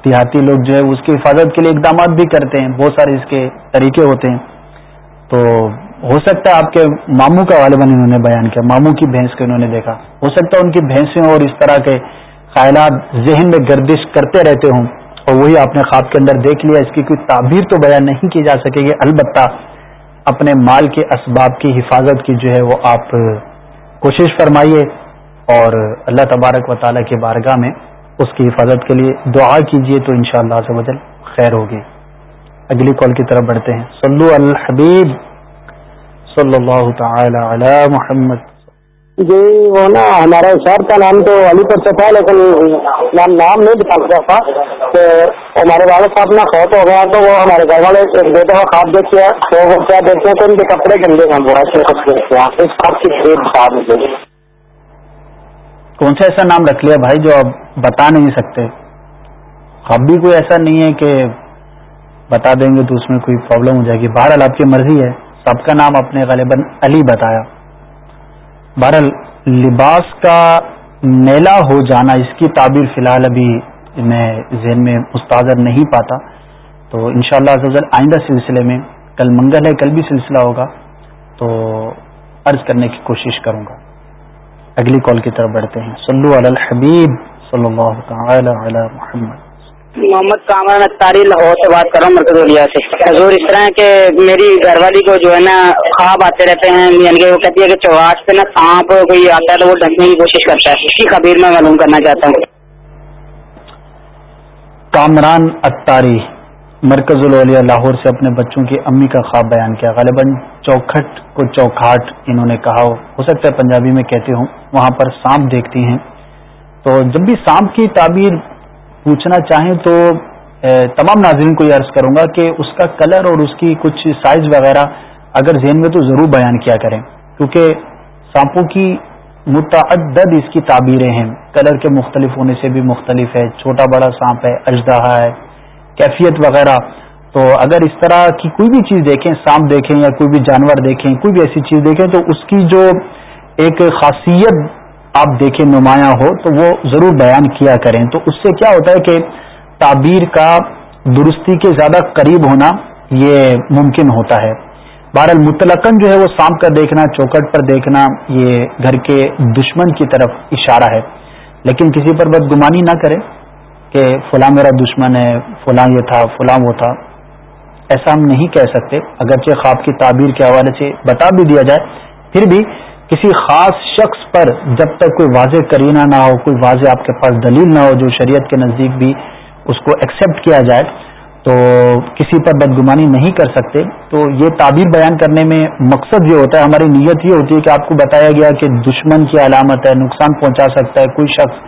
دیہاتی لوگ جو ہے اس کی حفاظت کے لیے اقدامات بھی کرتے ہیں، بہت سارے اس کے طریقے ہوتے ہیں۔ تو ہو سکتا ہے آپ کے ماموں کا غالباً انہوں نے بیان کیا، ماموں کی بھینس کو انہوں نے دیکھا۔ ہو سکتا ہے ان کی بھینسیں اور اس طرح کے خیالات ذہن میں گردش کرتے رہتے ہوں اور وہی آپ نے خواب کے اندر دیکھ لیا، اس کی کوئی تعبیر تو بیان نہیں کی جا سکے گی، البتہ اپنے مال کے اسباب کی حفاظت کی جو ہے وہ آپ کوشش فرمائیے اور اللہ تبارک و تعالیٰ کی بارگاہ میں اس کی حفاظت کے لیے دعا کیجیے تو انشاءاللہ شاء اللہ خیر ہوگی۔ اگلی کال کی طرف بڑھتے ہیں۔ صلو الحبیب صلی اللہ تعالی علی محمد۔ جی وہ نا ہمارے شہر کا نام تو علی پر سے تھا، لیکن نام نام نہیں بتا سکتا تھا تو ہمارے والد صاحب نا خوف ہو گیا تو وہ ہمارے گھر والے ایک بیٹے کا خواب دیکھتے ہیں، تو وہ کیا دیکھتے ہیں تو ان کے کپڑے گندے ہیں بڑا سے کچھ دیکھتے ہیں۔ اس خواب کی خرید بتا مجھے جی۔ کون سا ایسا نام رکھ لیا بھائی جو آپ بتا نہیں سکتے؟ خواب بھی کوئی ایسا نہیں ہے کہ بتا دیں گے تو اس میں کوئی پرابلم ہو جائے گی۔ بہرحال آپ کی مرضی ہے۔ سب کا نام اپنے غالباً علی بتایا۔ بہرحال لباس کا میلا ہو جانا اس کی تعبیر فی الحال ابھی میں ذہن میں مستحضر نہیں پاتا۔ تو انشاءاللہ شاء اللہ آئندہ سلسلے میں، کل منگل ہے، کل بھی سلسلہ ہوگا۔ تو عرض کرنے کی کوشش کروں گا۔ اگلی کال کی طرف بڑھتے ہیں۔ سلو علی الحبیب صلی اللہ تعالی علی محمد۔ محمد کامران اختاری لاہور سے بات کر رہا ہوں، مرکز الیا سے۔ حضور، اس طرح کہ میری گھر والی کو جو ہے نا، خواب آتے رہتے ہیں یعنی کہ وہ کہتی ہے کہ چوہاٹ پہ نا سانپ کوئی آتا ہے تو وہ ڈھکنے کی کوشش کرتا ہے۔ اس کی خبیر میں معلوم کرنا چاہتا ہوں۔ کامران اتاری مرکز الولیا لاہور سے اپنے بچوں کی امی کا خواب بیان کیا۔ غالباً چوکھٹ کو چوکھاٹ انہوں نے کہا۔ ہو سکتا ہے پنجابی میں کہتے ہوں، وہاں پر سانپ دیکھتی ہیں۔ تو جب بھی سانپ کی تعبیر پوچھنا چاہیں تو تمام ناظرین کو یہ عرض کروں گا کہ اس کا کلر اور اس کی کچھ سائز وغیرہ اگر ذہن میں تو ضرور بیان کیا کریں، کیونکہ سانپوں کی متعدد اس کی تعبیریں ہیں۔ کلر کے مختلف ہونے سے بھی مختلف ہے۔ چھوٹا بڑا سانپ ہے اجدہ ہے، کیفیت وغیرہ۔ تو اگر اس طرح کی کوئی بھی چیز دیکھیں، سانپ دیکھیں یا کوئی بھی جانور دیکھیں، کوئی بھی ایسی چیز دیکھیں، تو اس کی جو ایک خاصیت آپ دیکھیں نمایاں ہو تو وہ ضرور بیان کیا کریں۔ تو اس سے کیا ہوتا ہے کہ تعبیر کا درستی کے زیادہ قریب ہونا یہ ممکن ہوتا ہے۔ بہرحال متلقن جو ہے وہ سانپ کا دیکھنا، چوکٹ پر دیکھنا، یہ گھر کے دشمن کی طرف اشارہ ہے۔ لیکن کسی پر بدگمانی نہ کرے کہ فلاں میرا دشمن ہے، فلاں یہ تھا، فلاں وہ تھا۔ ایسا ہم نہیں کہہ سکتے۔ اگرچہ خواب کی تعبیر کے حوالے سے بتا بھی دیا جائے، پھر بھی کسی خاص شخص پر جب تک کوئی واضح کرینہ نہ ہو، کوئی واضح آپ کے پاس دلیل نہ ہو، جو شریعت کے نزدیک بھی اس کو ایکسیپٹ کیا جائے، تو کسی پر بدگمانی نہیں کر سکتے۔ تو یہ تعبیر بیان کرنے میں مقصد یہ ہوتا ہے، ہماری نیت یہ ہوتی ہے کہ آپ کو بتایا گیا کہ دشمن کی علامت ہے، نقصان پہنچا سکتا ہے کوئی شخص۔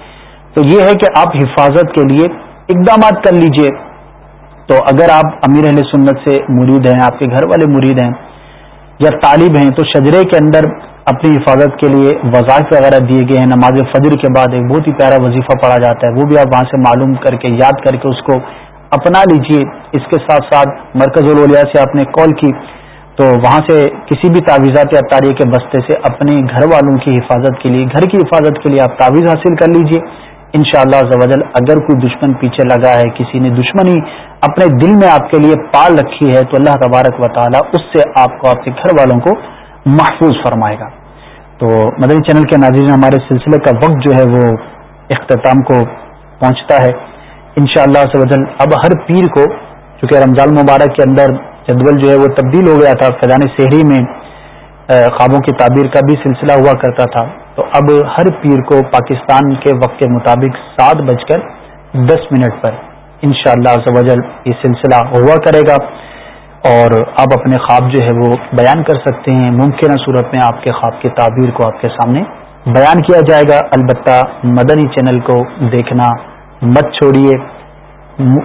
تو یہ ہے کہ آپ حفاظت کے لیے اقدامات کر لیجیے۔ تو اگر آپ امیر اہل سنت سے مرید ہیں، آپ کے گھر والے مرید ہیں یا طالب ہیں، تو شجرے کے اندر اپنی حفاظت کے لیے وظائف وغیرہ دیے گئے ہیں۔ نماز فجر کے بعد ایک بہت ہی پیارا وظیفہ پڑھا جاتا ہے۔ وہ بھی آپ وہاں سے معلوم کر کے، یاد کر کے اس کو اپنا لیجیے۔ اس کے ساتھ ساتھ مرکز الولیا سے آپ نے کال کی۔ تو وہاں سے کسی بھی تعویذات یا تاریخ کے بستے سے اپنے گھر والوں کی حفاظت کے لیے، گھر کی حفاظت کے لیے آپ تعویذ حاصل کر لیجیے۔ ان شاء اللہ اگر کوئی دشمن پیچھے لگا ہے، کسی نے دشمنی اپنے دل میں آپ کے لیے پال رکھی ہے، تو اللہ تبارک و تعالیٰ اس سے آپ کو، آپ کے گھر والوں کو محفوظ فرمائے گا۔ تو مدنی چینل کے ناظرین، ہمارے سلسلے کا وقت جو ہے وہ اختتام کو پہنچتا ہے۔ ان شاء اللہ سے اب ہر پیر کو، چونکہ رمضان مبارک کے اندر جدول جو ہے وہ تبدیل ہو گیا تھا، فیضان شہری میں خوابوں کی تعبیر کا بھی سلسلہ ہوا کرتا تھا۔ تو اب ہر پیر کو پاکستان کے وقت کے مطابق سات بج کر دس منٹ پر ان شاء اللہ یہ سلسلہ ہوا کرے گا۔ اور آپ اپنے خواب جو ہے وہ بیان کر سکتے ہیں۔ ممکنہ صورت میں آپ کے خواب کی تعبیر کو آپ کے سامنے بیان کیا جائے گا۔ البتہ مدنی چینل کو دیکھنا مت چھوڑیے۔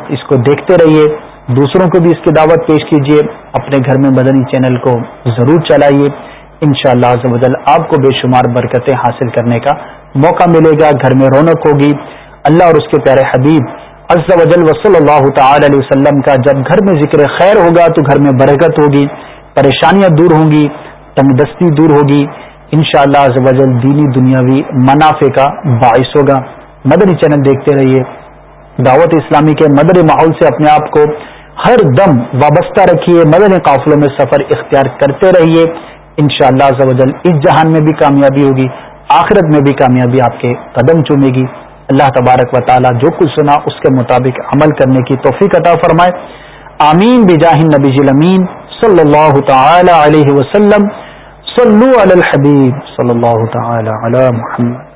اس کو دیکھتے رہیے۔ دوسروں کو بھی اس کی دعوت پیش کیجیے۔ اپنے گھر میں مدنی چینل کو ضرور چلائیے۔ ان شاء اللہ آپ کو بے شمار برکتیں حاصل کرنے کا موقع ملے گا۔ گھر میں رونق ہوگی۔ اللہ اور اس کے پیارے حبیب عز و جل وصلی اللہ تعالی علیہ وسلم کا جب گھر میں ذکر خیر ہوگا تو گھر میں برکت ہوگی، پریشانیاں دور ہوں گی تنگ دستی دور ہوگی۔ ان شاء اللہ دینی دنیاوی منافع کا باعث ہوگا۔ مدنی چینل دیکھتے رہیے۔ دعوت اسلامی کے مدر ماحول سے اپنے آپ کو ہر دم وابستہ رکھیے۔ مدنی قافلوں میں سفر اختیار کرتے رہیے۔ ان شاء اللہ اس جہان میں بھی کامیابی ہوگی، آخرت میں بھی کامیابی آپ کے قدم چومے گی۔ اللہ تبارک و تعالیٰ جو کچھ سنا اس کے مطابق عمل کرنے کی توفیق عطا فرمائے۔ آمین بجاہ نبی امین صلی اللہ تعالی علیہ وسلم۔ صلو علی الحبیب صلی اللہ تعالی علی محمد۔